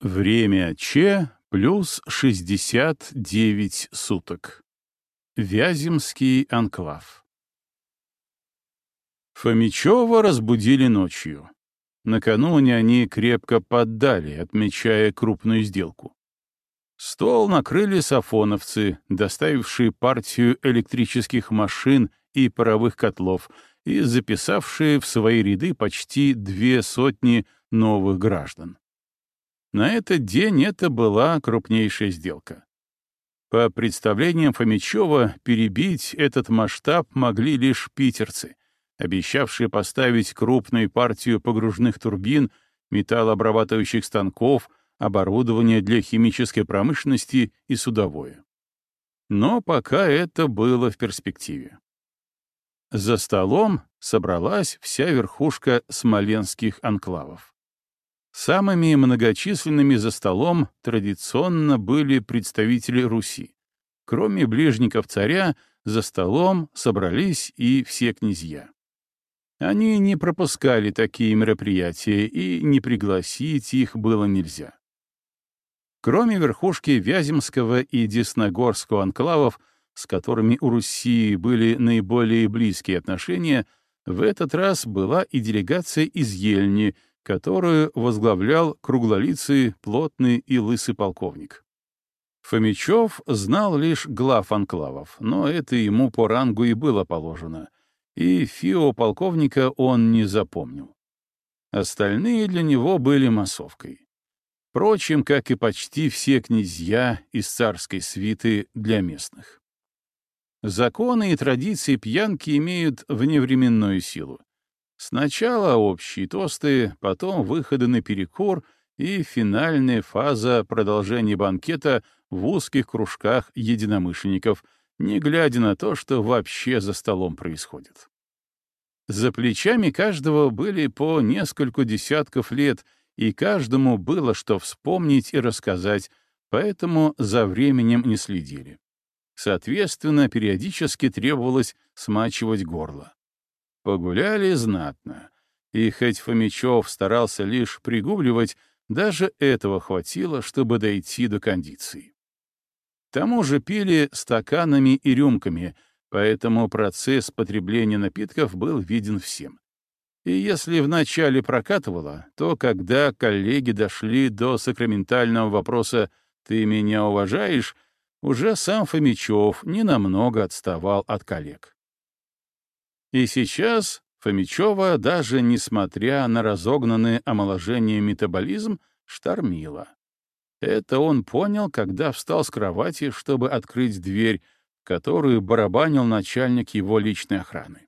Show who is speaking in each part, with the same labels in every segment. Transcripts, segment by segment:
Speaker 1: Время Ч плюс 69 суток. Вяземский анклав. Фомичева разбудили ночью. Накануне они крепко поддали, отмечая крупную сделку. Стол накрыли сафоновцы, доставившие партию электрических машин и паровых котлов и записавшие в свои ряды почти две сотни новых граждан. На этот день это была крупнейшая сделка. По представлениям Фомичева, перебить этот масштаб могли лишь питерцы, обещавшие поставить крупную партию погружных турбин, металлообрабатывающих станков, оборудование для химической промышленности и судовое. Но пока это было в перспективе. За столом собралась вся верхушка смоленских анклавов. Самыми многочисленными за столом традиционно были представители Руси. Кроме ближников царя, за столом собрались и все князья. Они не пропускали такие мероприятия, и не пригласить их было нельзя. Кроме верхушки Вяземского и Десногорского анклавов, с которыми у Руси были наиболее близкие отношения, в этот раз была и делегация из Ельни — которую возглавлял круглолицый, плотный и лысый полковник. Фомичев знал лишь глав анклавов, но это ему по рангу и было положено, и фио полковника он не запомнил. Остальные для него были массовкой. Впрочем, как и почти все князья из царской свиты для местных. Законы и традиции пьянки имеют вневременную силу. Сначала общие тосты, потом выходы на перекур и финальная фаза продолжения банкета в узких кружках единомышленников, не глядя на то, что вообще за столом происходит. За плечами каждого были по несколько десятков лет, и каждому было что вспомнить и рассказать, поэтому за временем не следили. Соответственно, периодически требовалось смачивать горло. Погуляли знатно, и хоть Фомичев старался лишь пригубливать, даже этого хватило, чтобы дойти до кондиции. К тому же пили стаканами и рюмками, поэтому процесс потребления напитков был виден всем. И если вначале прокатывало, то когда коллеги дошли до сакраментального вопроса «ты меня уважаешь?», уже сам Фомичев ненамного отставал от коллег. И сейчас Фомичева, даже несмотря на разогнанное омоложение метаболизм, штормила. Это он понял, когда встал с кровати, чтобы открыть дверь, которую барабанил начальник его личной охраны.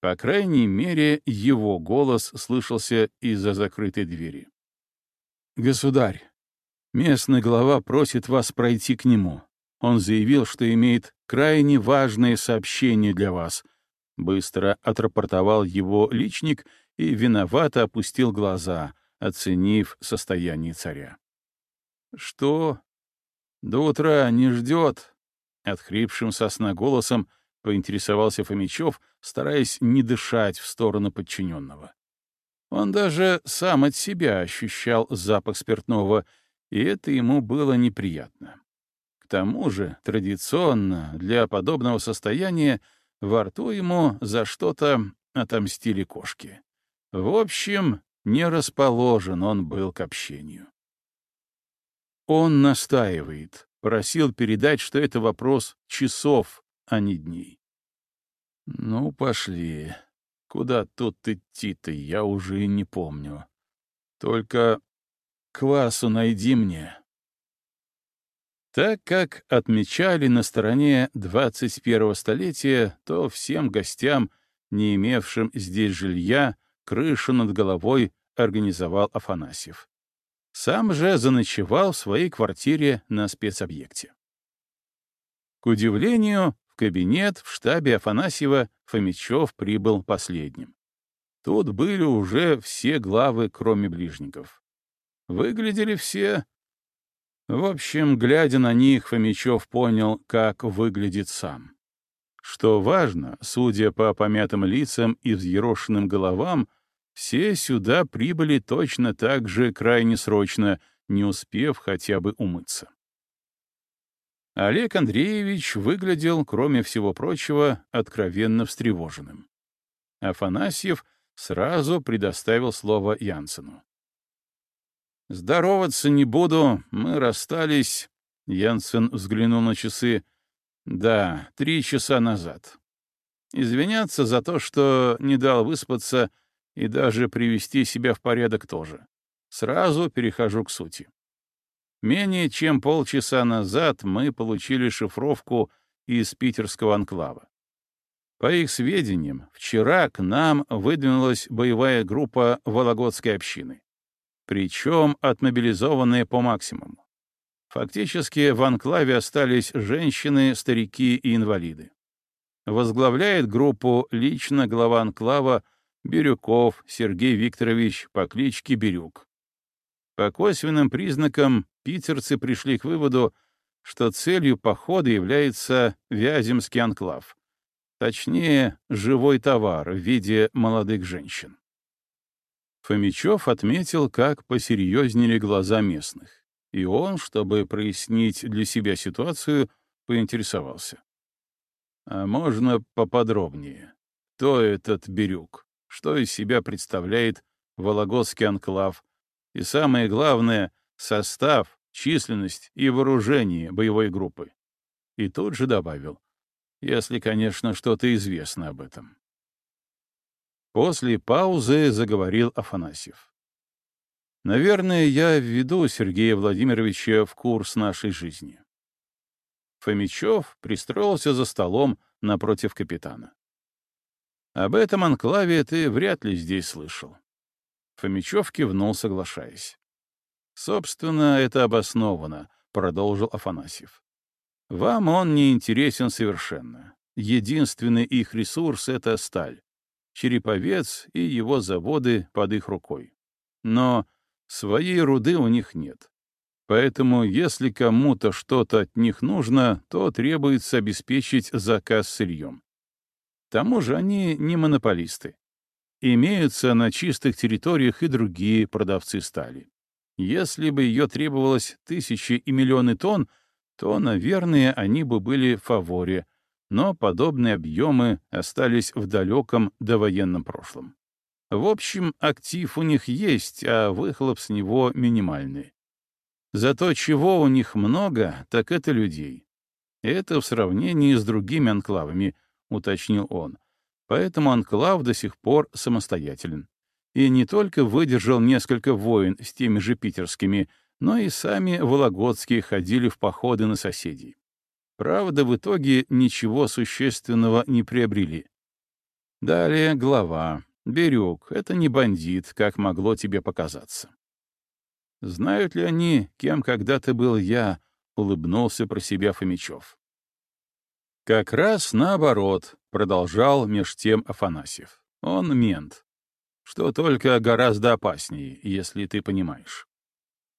Speaker 1: По крайней мере, его голос слышался из-за закрытой двери. «Государь, местный глава просит вас пройти к нему. Он заявил, что имеет крайне важное сообщение для вас, Быстро отрапортовал его личник и виновато опустил глаза, оценив состояние царя. «Что? До утра не ждет?» Отхрипшим сосна голосом поинтересовался Фомичев, стараясь не дышать в сторону подчиненного. Он даже сам от себя ощущал запах спиртного, и это ему было неприятно. К тому же, традиционно для подобного состояния во рту ему за что-то отомстили кошки. В общем, не расположен он был к общению. Он настаивает, просил передать, что это вопрос часов, а не дней. Ну, пошли. Куда тут идти-то, я уже и не помню. Только квасу найди мне. Так как отмечали на стороне 21-го столетия, то всем гостям, не имевшим здесь жилья, крышу над головой организовал Афанасьев. Сам же заночевал в своей квартире на спецобъекте. К удивлению, в кабинет в штабе Афанасьева Фомичев прибыл последним. Тут были уже все главы, кроме ближников. Выглядели все в общем, глядя на них, Фомичев понял, как выглядит сам. Что важно, судя по помятым лицам и взъерошенным головам, все сюда прибыли точно так же крайне срочно, не успев хотя бы умыться. Олег Андреевич выглядел, кроме всего прочего, откровенно встревоженным. Афанасьев сразу предоставил слово Янсену. «Здороваться не буду, мы расстались», — Янсен взглянул на часы. «Да, три часа назад. Извиняться за то, что не дал выспаться и даже привести себя в порядок тоже. Сразу перехожу к сути. Менее чем полчаса назад мы получили шифровку из питерского анклава. По их сведениям, вчера к нам выдвинулась боевая группа Вологодской общины причем отмобилизованные по максимуму. Фактически в анклаве остались женщины, старики и инвалиды. Возглавляет группу лично глава анклава Бирюков Сергей Викторович по кличке Бирюк. По косвенным признакам питерцы пришли к выводу, что целью похода является Вяземский анклав, точнее, живой товар в виде молодых женщин. Фомичев отметил, как посерьезнели глаза местных, и он, чтобы прояснить для себя ситуацию, поинтересовался. «А можно поподробнее? Кто этот Бирюк? Что из себя представляет Вологодский анклав? И самое главное — состав, численность и вооружение боевой группы?» И тут же добавил, если, конечно, что-то известно об этом. После паузы заговорил Афанасьев. «Наверное, я введу Сергея Владимировича в курс нашей жизни». Фомичев пристроился за столом напротив капитана. «Об этом анклаве ты вряд ли здесь слышал». Фомичев кивнул, соглашаясь. «Собственно, это обосновано», — продолжил Афанасьев. «Вам он не интересен совершенно. Единственный их ресурс — это сталь. Череповец и его заводы под их рукой. Но своей руды у них нет. Поэтому, если кому-то что-то от них нужно, то требуется обеспечить заказ сырьем. К тому же они не монополисты. Имеются на чистых территориях и другие продавцы стали. Если бы ее требовалось тысячи и миллионы тонн, то, наверное, они бы были в фаворе, но подобные объемы остались в далеком довоенном прошлом. В общем, актив у них есть, а выхлоп с него минимальный. Зато чего у них много, так это людей. Это в сравнении с другими анклавами, уточнил он. Поэтому анклав до сих пор самостоятелен. И не только выдержал несколько войн с теми же питерскими, но и сами вологодские ходили в походы на соседей. Правда, в итоге ничего существенного не приобрели. Далее глава. Бирюк — это не бандит, как могло тебе показаться. Знают ли они, кем когда-то был я, — улыбнулся про себя Фомичев. Как раз наоборот, — продолжал меж тем Афанасьев. Он мент. Что только гораздо опаснее, если ты понимаешь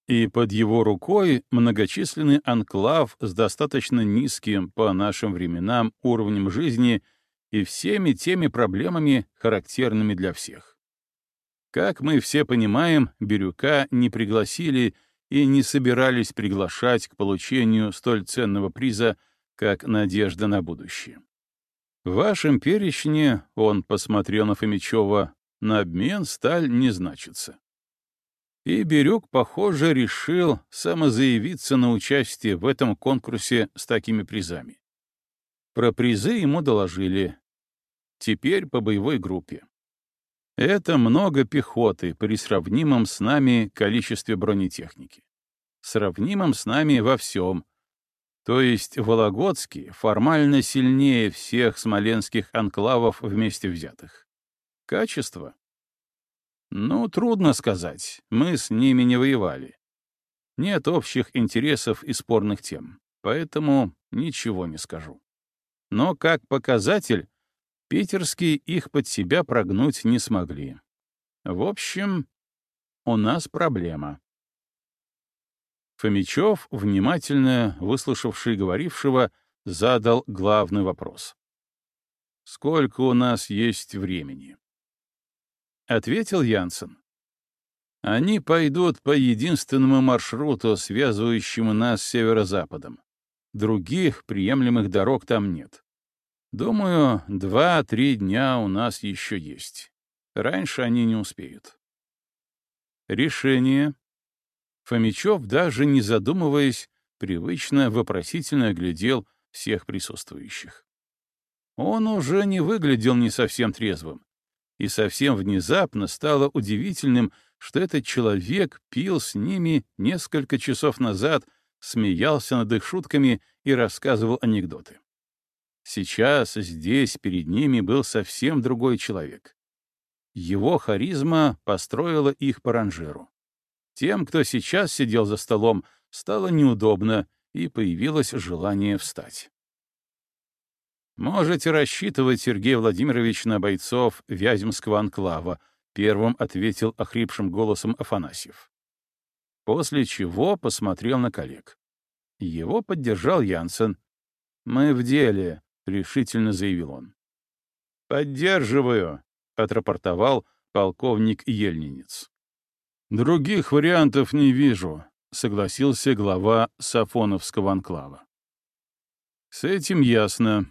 Speaker 1: и под его рукой многочисленный анклав с достаточно низким по нашим временам уровнем жизни и всеми теми проблемами, характерными для всех. Как мы все понимаем, Бирюка не пригласили и не собирались приглашать к получению столь ценного приза, как надежда на будущее. В вашем перечне, он посмотрел на Фомичева, на обмен сталь не значится. И Бирюк, похоже, решил самозаявиться на участие в этом конкурсе с такими призами. Про призы ему доложили. Теперь по боевой группе. Это много пехоты при сравнимом с нами количестве бронетехники. Сравнимом с нами во всем. То есть Вологодский формально сильнее всех смоленских анклавов вместе взятых. Качество? Ну, трудно сказать. Мы с ними не воевали. Нет общих интересов и спорных тем, поэтому ничего не скажу. Но как показатель, питерские их под себя прогнуть не смогли. В общем, у нас проблема. Фомичев, внимательно выслушавший говорившего, задал главный вопрос. «Сколько у нас есть времени?» — ответил Янсен. Они пойдут по единственному маршруту, связывающему нас с северо-западом. Других приемлемых дорог там нет. Думаю, два-три дня у нас еще есть. Раньше они не успеют. Решение. Фомичев, даже не задумываясь, привычно вопросительно оглядел всех присутствующих. Он уже не выглядел не совсем трезвым, и совсем внезапно стало удивительным, что этот человек пил с ними несколько часов назад, смеялся над их шутками и рассказывал анекдоты. Сейчас здесь перед ними был совсем другой человек. Его харизма построила их по ранжиру. Тем, кто сейчас сидел за столом, стало неудобно, и появилось желание встать. «Можете рассчитывать, Сергей Владимирович, на бойцов Вяземского анклава», первым ответил охрипшим голосом Афанасьев. После чего посмотрел на коллег. Его поддержал Янсен. «Мы в деле», — решительно заявил он. «Поддерживаю», — отрапортовал полковник Ельнинец. «Других вариантов не вижу», — согласился глава Сафоновского анклава. «С этим ясно.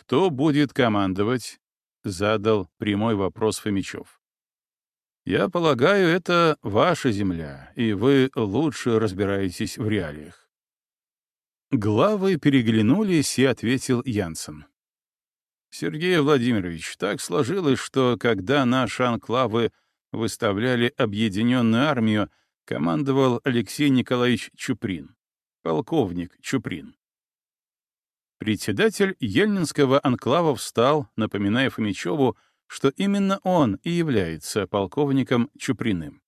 Speaker 1: Кто будет командовать?» — задал прямой вопрос Фомичев. «Я полагаю, это ваша земля, и вы лучше разбираетесь в реалиях». Главы переглянулись, и ответил Янсен. «Сергей Владимирович, так сложилось, что когда наши анклавы выставляли объединенную армию, командовал Алексей Николаевич Чуприн, полковник Чуприн. Председатель Ельнинского анклава встал, напоминая Фомичеву, что именно он и является полковником Чуприным.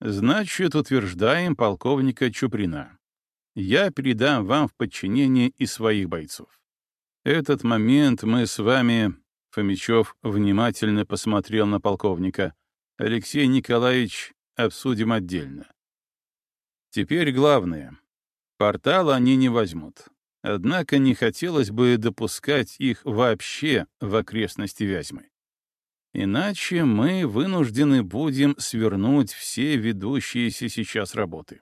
Speaker 1: Значит, утверждаем полковника Чуприна. Я передам вам в подчинение и своих бойцов. Этот момент мы с вами, Фомичев внимательно посмотрел на полковника, Алексей Николаевич, обсудим отдельно. Теперь главное. Портал они не возьмут. Однако не хотелось бы допускать их вообще в окрестности Вязьмы. Иначе мы вынуждены будем свернуть все ведущиеся сейчас работы.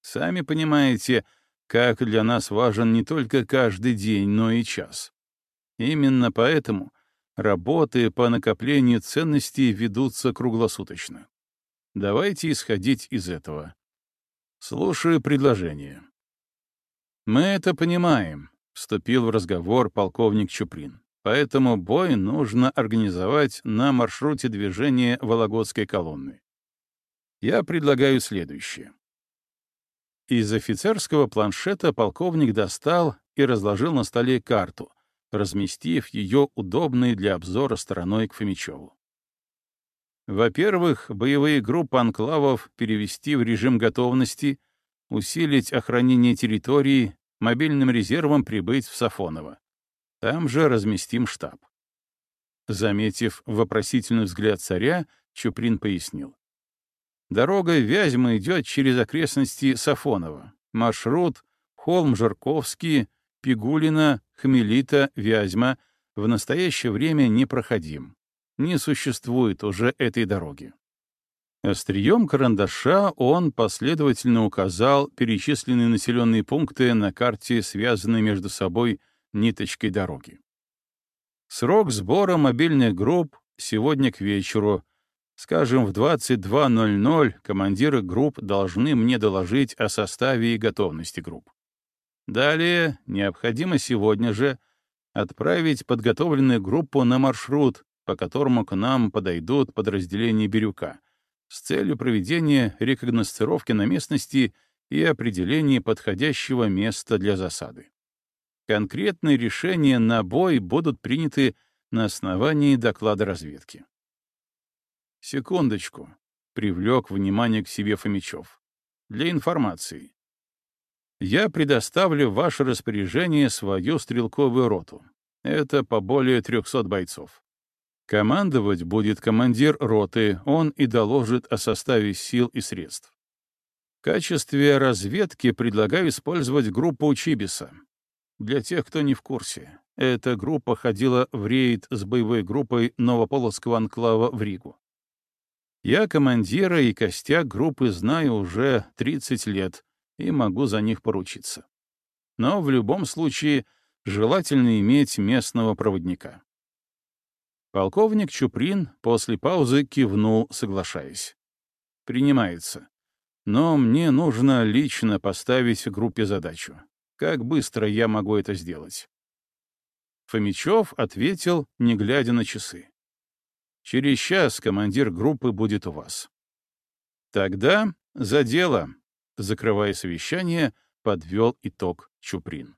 Speaker 1: Сами понимаете, как для нас важен не только каждый день, но и час. Именно поэтому работы по накоплению ценностей ведутся круглосуточно. Давайте исходить из этого. Слушаю предложение. Мы это понимаем, вступил в разговор полковник Чуприн. Поэтому бой нужно организовать на маршруте движения Вологодской колонны. Я предлагаю следующее. Из офицерского планшета полковник достал и разложил на столе карту, разместив ее удобной для обзора стороной к Фомичеву. Во-первых, боевые группы анклавов перевести в режим готовности, усилить охранение территории, мобильным резервом прибыть в Сафоново. Там же разместим штаб. Заметив вопросительный взгляд царя, Чуприн пояснил. Дорога Вязьма идет через окрестности Сафонова. Маршрут Холм-Жарковский, Пигулина, Хмелита, Вязьма в настоящее время непроходим. Не существует уже этой дороги. Острием карандаша он последовательно указал перечисленные населенные пункты на карте, связанные между собой ниточкой дороги. Срок сбора мобильных групп сегодня к вечеру Скажем, в 22.00 командиры групп должны мне доложить о составе и готовности групп. Далее необходимо сегодня же отправить подготовленную группу на маршрут, по которому к нам подойдут подразделения Бирюка, с целью проведения рекогносцировки на местности и определения подходящего места для засады. Конкретные решения на бой будут приняты на основании доклада разведки. Секундочку. Привлек внимание к себе Фомичев. Для информации. Я предоставлю в ваше распоряжение свою стрелковую роту. Это по более 300 бойцов. Командовать будет командир роты, он и доложит о составе сил и средств. В качестве разведки предлагаю использовать группу Чибиса. Для тех, кто не в курсе, эта группа ходила в рейд с боевой группой Новополоцкого анклава в Ригу. Я командира и костяк группы знаю уже 30 лет и могу за них поручиться. Но в любом случае желательно иметь местного проводника. Полковник Чуприн после паузы кивнул, соглашаясь. «Принимается. Но мне нужно лично поставить группе задачу. Как быстро я могу это сделать?» Фомичев ответил, не глядя на часы. «Через час командир группы будет у вас». «Тогда за дело», — закрывая совещание, подвел итог Чуприн.